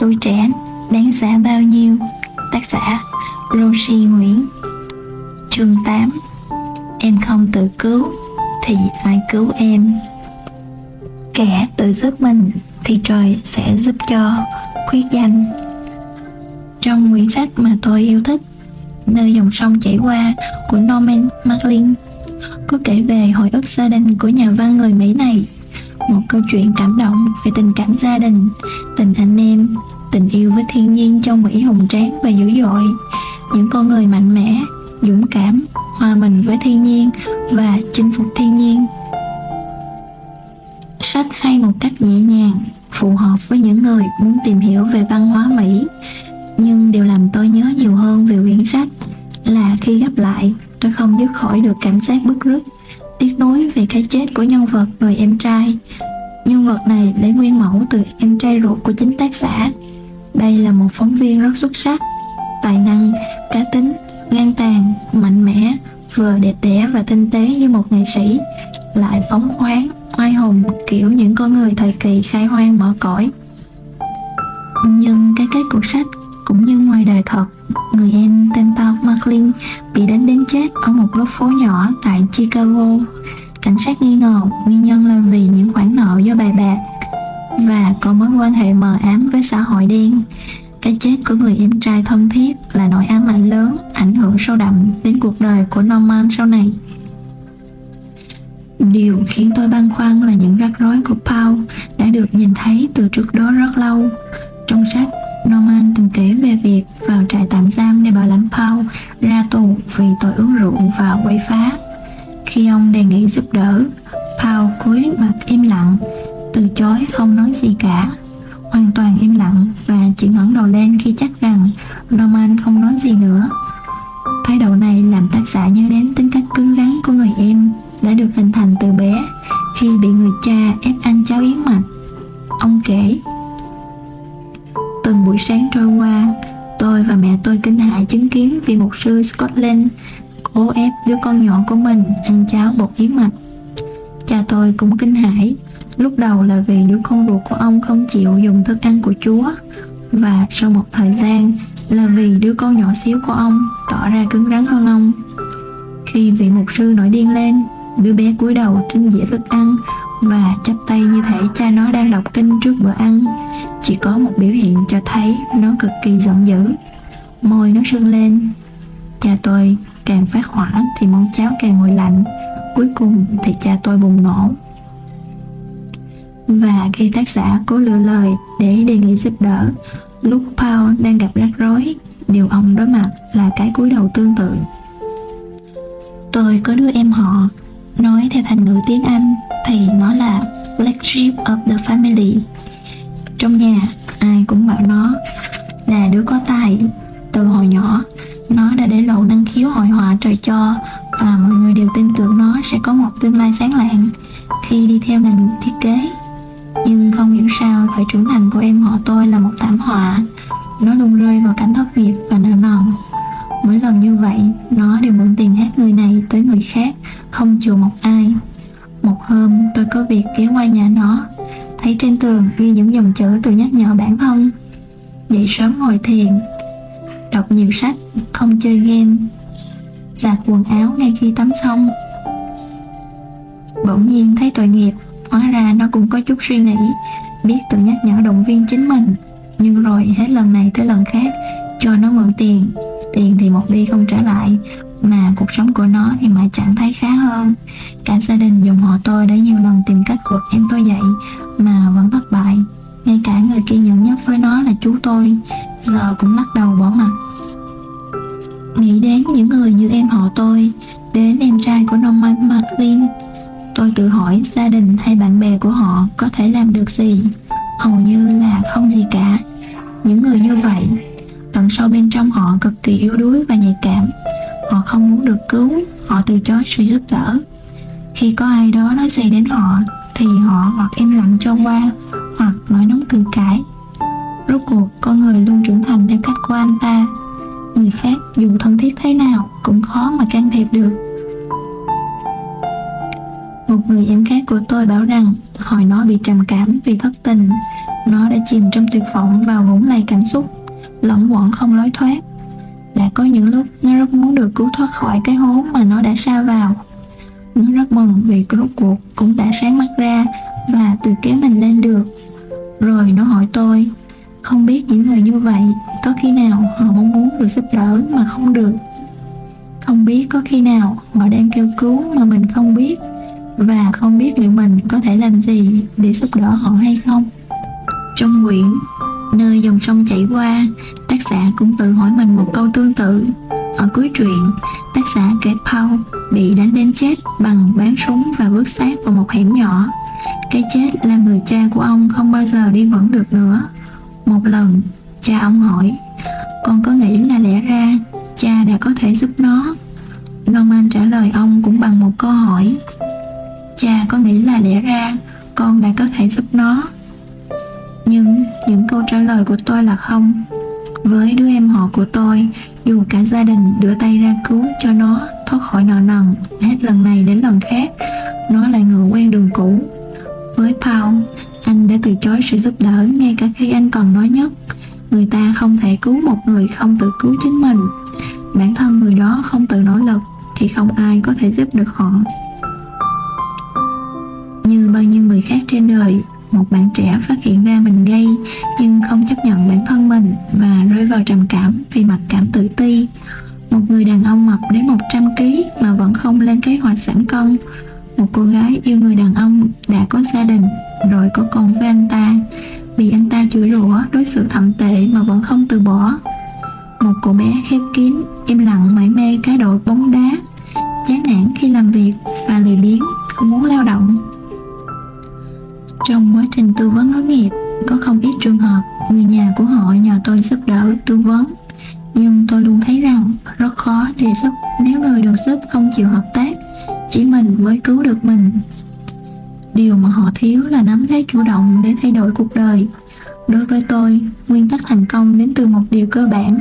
Tuổi trẻ, đáng giá bao nhiêu? Tác giả Roshi Nguyễn. Chương 8 Em không tự cứu, Thì ai cứu em? Kẻ tự giúp mình, Thì trời sẽ giúp cho. Khuyết danh. Trong quyển sách mà tôi yêu thích, Nơi dòng sông chảy qua Của Norman Maclean, Có kể về hồi ức gia đình của nhà văn người Mỹ này một câu chuyện cảm động về tình cảm gia đình, tình anh em, tình yêu với thiên nhiên trong Mỹ hùng tráng và dữ dội. Những con người mạnh mẽ, dũng cảm, hòa mình với thiên nhiên và chinh phục thiên nhiên. Sách hay một cách nhẹ nhàng, phù hợp với những người muốn tìm hiểu về văn hóa Mỹ, nhưng điều làm tôi nhớ nhiều hơn về quyển sách là khi gấp lại, tôi không dứt khỏi được cảm giác bức rứt tiếc nuối về cái chết của nhân vật người em trai. Nhân vật này lấy nguyên mẫu từ em trai ruột của chính tác giả. Đây là một phóng viên rất xuất sắc, tài năng, cá tính, ngang tàn, mạnh mẽ, vừa đẹp đẽ và tinh tế như một nghệ sĩ, lại phóng khoáng, oai hùng kiểu những con người thời kỳ khai hoang mở cõi. Nhưng cái kết của sách cũng như ngoài đời thật, người em tên Paul McLean bị đánh đến chết ở một góc phố nhỏ tại Chicago. Cảnh sát nghi ngờ nguyên nhân là vì những khoản nợ do bài bạc và có mối quan hệ mờ ám với xã hội đen. Cái chết của người em trai thân thiết là nỗi ám ảnh lớn ảnh hưởng sâu đậm đến cuộc đời của Norman sau này. Điều khiến tôi băn khoăn là những rắc rối của Paul đã được nhìn thấy từ trước đó rất lâu. Trong sách, Norman từng kể về việc vào trại tạm giam để bảo lãnh Paul ra tù vì tội uống rượu và quấy phá. Khi ông đề nghị giúp đỡ, Paul cúi mặt im lặng, từ chối không nói gì cả. Hoàn toàn im lặng và chỉ ngẩng đầu lên khi chắc rằng Norman không nói gì nữa. Thái độ này làm tác giả nhớ đến tính cách cứng rắn của người em đã được hình thành từ bé khi bị người cha ép ăn cháo yến mạch. Ông kể, Từng buổi sáng trôi qua, tôi và mẹ tôi kinh hãi chứng kiến vị mục sư Scotland cố ép đứa con nhỏ của mình ăn cháo bột yến mạch. Cha tôi cũng kinh hãi, lúc đầu là vì đứa con ruột của ông không chịu dùng thức ăn của Chúa và sau một thời gian là vì đứa con nhỏ xíu của ông tỏ ra cứng rắn hơn ông. Khi vị mục sư nổi điên lên, đứa bé cúi đầu trên dĩa thức ăn và chắp tay như thể cha nó đang đọc kinh trước bữa ăn chỉ có một biểu hiện cho thấy nó cực kỳ giận dữ. Môi nó sưng lên. Cha tôi càng phát hỏa thì món cháo càng nguội lạnh. Cuối cùng thì cha tôi bùng nổ. Và khi tác giả cố lựa lời để đề nghị giúp đỡ, lúc Paul đang gặp rắc rối, điều ông đối mặt là cái cúi đầu tương tự. Tôi có đứa em họ, nói theo thành ngữ tiếng Anh thì nó là black sheep of the family trong nhà, ai cũng bảo nó là đứa có tài từ hồi nhỏ. Nó đã để lộ năng khiếu hội họa trời cho và mọi người đều tin tưởng nó sẽ có một tương lai sáng lạng khi đi theo ngành thiết kế. Nhưng không hiểu sao thời trưởng thành của em họ tôi là một thảm họa. Nó luôn rơi vào cảnh thất nghiệp và nợ nần. Mỗi lần như vậy, nó đều mượn tiền hết người này tới người khác, không chừa một ai. Một hôm, tôi có việc ghé qua nhà nó thấy trên tường ghi những dòng chữ từ nhắc nhở bản thân. Dậy sớm ngồi thiền. Đọc nhiều sách, không chơi game. Giặt quần áo ngay khi tắm xong. Bỗng nhiên thấy tội nghiệp, hóa ra nó cũng có chút suy nghĩ. Biết tự nhắc nhở động viên chính mình. Nhưng rồi hết lần này tới lần khác, cho nó mượn tiền. Tiền thì một đi không trả lại mà cuộc sống của nó thì mãi chẳng thấy khá hơn. Cả gia đình dùng họ tôi đã nhiều lần tìm cách gục em tôi dậy mà vẫn thất bại. Ngay cả người kiên nhẫn nhất với nó là chú tôi. Giờ cũng lắc đầu bỏ mặt. Nghĩ đến những người như em họ tôi, đến em trai của Norman Martin tôi tự hỏi gia đình hay bạn bè của họ có thể làm được gì. Hầu như là không gì cả. Những người như vậy, tận sâu bên trong họ cực kỳ yếu đuối và nhạy cảm họ không muốn được cứu, họ từ chối sự giúp đỡ. Khi có ai đó nói gì đến họ, thì họ hoặc im lặng cho qua, hoặc nói nóng cự cãi. Rốt cuộc con người luôn trưởng thành theo cách của anh ta. Người khác, dù thân thiết thế nào, cũng khó mà can thiệp được. Một người em khác của tôi bảo rằng, hồi nó bị trầm cảm vì thất tình. Nó đã chìm trong tuyệt vọng vào vũng lầy cảm xúc, lẫn quẩn không lối thoát là có những lúc nó rất muốn được cứu thoát khỏi cái hố mà nó đã sa vào. Nó rất mừng vì rốt cuộc cũng đã sáng mắt ra và tự kéo mình lên được. Rồi nó hỏi tôi, không biết những người như vậy có khi nào họ mong muốn được giúp đỡ mà không được? Không biết có khi nào họ đang kêu cứu mà mình không biết và không biết liệu mình có thể làm gì để giúp đỡ họ hay không. Trong quyển nơi dòng sông chảy qua giả cũng tự hỏi mình một câu tương tự. Ở cuối truyện, tác giả kể Paul bị đánh đến chết bằng bán súng và vứt xác vào một hẻm nhỏ. Cái chết làm người cha của ông không bao giờ đi vẫn được nữa. Một lần, cha ông hỏi, con có nghĩ là lẽ ra cha đã có thể giúp nó? Norman trả lời ông cũng bằng một câu hỏi, cha có nghĩ là lẽ ra con đã có thể giúp nó? Nhưng những câu trả lời của tôi là không với đứa em họ của tôi, dù cả gia đình đưa tay ra cứu cho nó, thoát khỏi nợ nần, hết lần này đến lần khác, nó lại ngựa quen đường cũ. Với Paul, anh đã từ chối sự giúp đỡ ngay cả khi anh còn nói nhất. Người ta không thể cứu một người không tự cứu chính mình. Bản thân người đó không tự nỗ lực thì không ai có thể giúp được họ. Như bao nhiêu người khác trên đời một bạn trẻ phát hiện ra mình gay, nhưng không chấp nhận bản thân mình và rơi vào trầm cảm vì mặc cảm tự ti. Một người đàn ông mập đến 100 kg mà vẫn không lên kế hoạch giảm cân một cô gái yêu người đàn ông đã có gia đình, rồi có con với anh ta. Bị anh ta chửi rủa đối xử thậm tệ mà vẫn không từ bỏ. Một cô bé khép kín, im lặng mãi mê cá độ bóng đá. Chán nản khi làm việc và lười biếng, không muốn lao động trong quá trình tư vấn hướng nghiệp, có không ít trường hợp người nhà của họ nhờ tôi giúp đỡ tư vấn. Nhưng tôi luôn thấy rằng rất khó đề xuất nếu người được giúp không chịu hợp tác, chỉ mình mới cứu được mình. Điều mà họ thiếu là nắm thế chủ động để thay đổi cuộc đời. Đối với tôi, nguyên tắc thành công đến từ một điều cơ bản,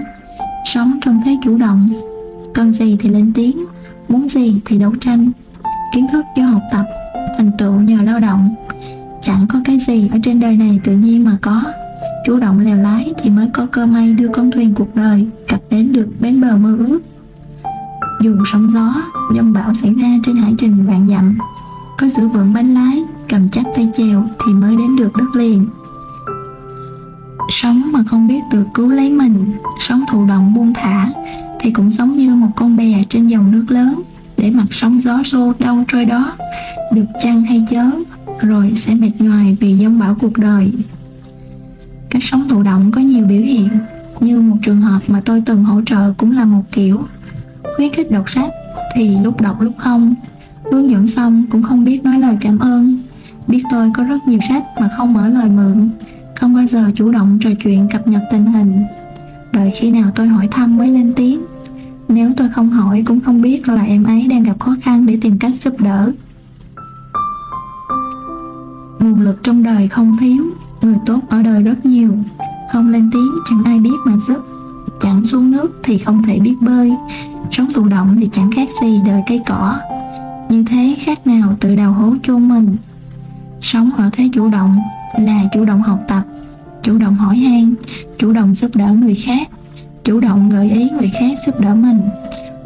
sống trong thế chủ động. Cần gì thì lên tiếng, muốn gì thì đấu tranh. Kiến thức cho học tập, thành tựu nhờ lao động chẳng có cái gì ở trên đời này tự nhiên mà có. Chủ động lèo lái thì mới có cơ may đưa con thuyền cuộc đời cập đến được bến bờ mơ ước. Dù sóng gió dông bão xảy ra trên hải trình vạn dặm. Có giữ vững bánh lái, cầm chắc tay chèo thì mới đến được đất liền. Sống mà không biết tự cứu lấy mình, sống thụ động buông thả thì cũng giống như một con bè trên dòng nước lớn. Để mặc sóng gió xô đâu trôi đó, được chăng hay chớ rồi sẽ mệt nhoài vì giông bão cuộc đời. Cách sống thụ động có nhiều biểu hiện, như một trường hợp mà tôi từng hỗ trợ cũng là một kiểu. Khuyến khích đọc sách thì lúc đọc lúc không, hướng dẫn xong cũng không biết nói lời cảm ơn. Biết tôi có rất nhiều sách mà không mở lời mượn, không bao giờ chủ động trò chuyện cập nhật tình hình. Đợi khi nào tôi hỏi thăm mới lên tiếng. Nếu tôi không hỏi cũng không biết là em ấy đang gặp khó khăn để tìm cách giúp đỡ nguồn lực trong đời không thiếu, người tốt ở đời rất nhiều. Không lên tiếng, chẳng ai biết mà giúp. Chẳng xuống nước thì không thể biết bơi. Sống thụ động thì chẳng khác gì đời cây cỏ. Như thế khác nào tự đào hố chôn mình? Sống ở thế chủ động là chủ động học tập, chủ động hỏi han, chủ động giúp đỡ người khác, chủ động gợi ý người khác giúp đỡ mình,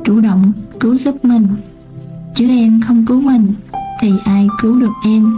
chủ động cứu giúp mình. Chứ em không cứu mình, thì ai cứu được em?